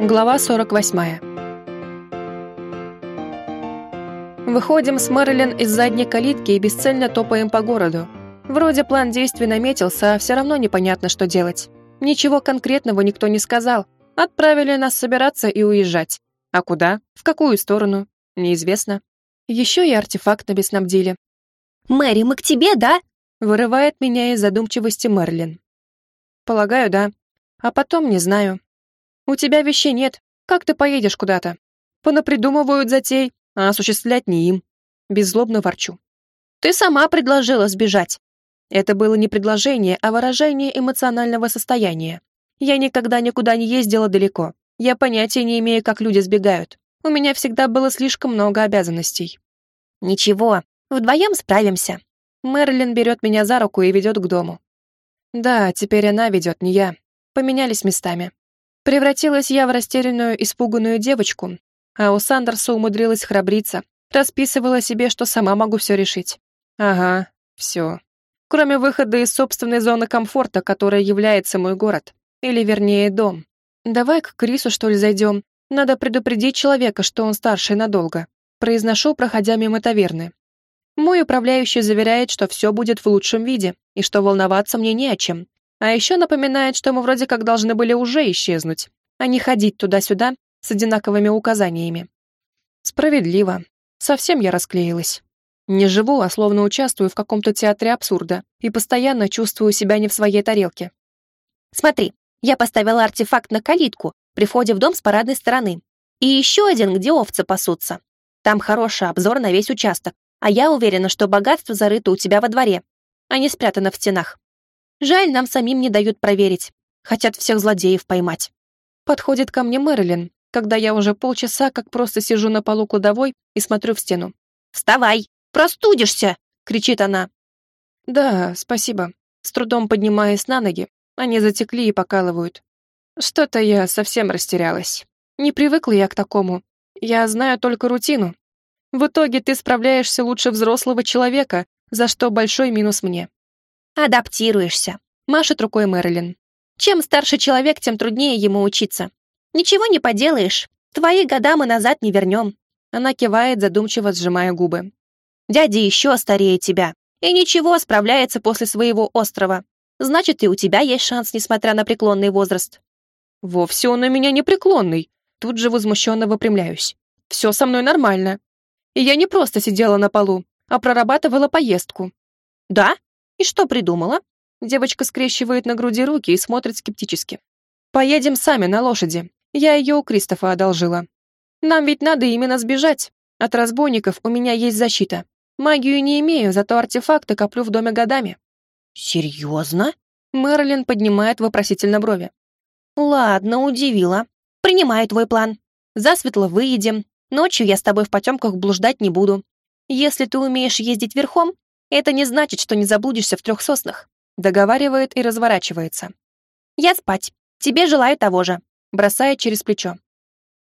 Глава 48. Выходим с Мэрилин из задней калитки и бесцельно топаем по городу. Вроде план действий наметился, а все равно непонятно, что делать. Ничего конкретного никто не сказал. Отправили нас собираться и уезжать. А куда? В какую сторону? Неизвестно. Еще и артефактами снабдили. «Мэри, мы к тебе, да?» Вырывает меня из задумчивости Мерлин. Полагаю, да. А потом не знаю. У тебя вещей нет. Как ты поедешь куда-то? Понапридумывают затей, а осуществлять не им. Беззлобно ворчу. Ты сама предложила сбежать. Это было не предложение, а выражение эмоционального состояния. Я никогда никуда не ездила далеко. Я понятия не имею, как люди сбегают. У меня всегда было слишком много обязанностей. Ничего, вдвоем справимся. Мерлин берет меня за руку и ведет к дому. Да, теперь она ведет, не я. Поменялись местами. Превратилась я в растерянную, испуганную девочку, а у Сандерса умудрилась храбриться, расписывала себе, что сама могу все решить. Ага, все. Кроме выхода из собственной зоны комфорта, которая является мой город. Или, вернее, дом. Давай к Крису, что ли, зайдем. Надо предупредить человека, что он старший надолго. Произношу, проходя мимо таверны. Мой управляющий заверяет, что все будет в лучшем виде, и что волноваться мне не о чем, а еще напоминает, что мы вроде как должны были уже исчезнуть, а не ходить туда-сюда с одинаковыми указаниями. Справедливо. Совсем я расклеилась. Не живу, а словно участвую в каком-то театре абсурда и постоянно чувствую себя не в своей тарелке. Смотри, я поставила артефакт на калитку при входе в дом с парадной стороны. И еще один, где овцы пасутся. Там хороший обзор на весь участок, а я уверена, что богатство зарыто у тебя во дворе, а не спрятано в стенах. Жаль, нам самим не дают проверить. Хотят всех злодеев поймать. Подходит ко мне Мэрилин, когда я уже полчаса как просто сижу на полу кладовой и смотрю в стену. «Вставай! Простудишься!» — кричит она. «Да, спасибо». С трудом поднимаясь на ноги, они затекли и покалывают. Что-то я совсем растерялась. Не привыкла я к такому. Я знаю только рутину. В итоге ты справляешься лучше взрослого человека, за что большой минус мне. Адаптируешься. Машет рукой Мэрилин. Чем старше человек, тем труднее ему учиться. Ничего не поделаешь. Твои года мы назад не вернем. Она кивает, задумчиво сжимая губы. Дядя еще старее тебя. И ничего, справляется после своего острова. Значит, и у тебя есть шанс, несмотря на преклонный возраст. Вовсе он у меня не преклонный. Тут же возмущенно выпрямляюсь. Все со мной нормально. И я не просто сидела на полу, а прорабатывала поездку. Да? «И что придумала?» Девочка скрещивает на груди руки и смотрит скептически. «Поедем сами на лошади. Я ее у Кристофа одолжила. Нам ведь надо именно сбежать. От разбойников у меня есть защита. Магию не имею, зато артефакты коплю в доме годами». «Серьезно?» Мерлин поднимает вопросительно брови. «Ладно, удивила. Принимаю твой план. Засветло выедем. Ночью я с тобой в потемках блуждать не буду. Если ты умеешь ездить верхом, это не значит, что не заблудишься в трех соснах. Договаривает и разворачивается. Я спать. Тебе желаю того же. Бросает через плечо.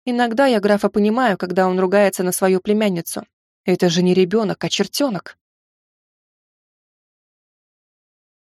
Иногда я графа понимаю, когда он ругается на свою племянницу. Это же не ребенок, а чертенок.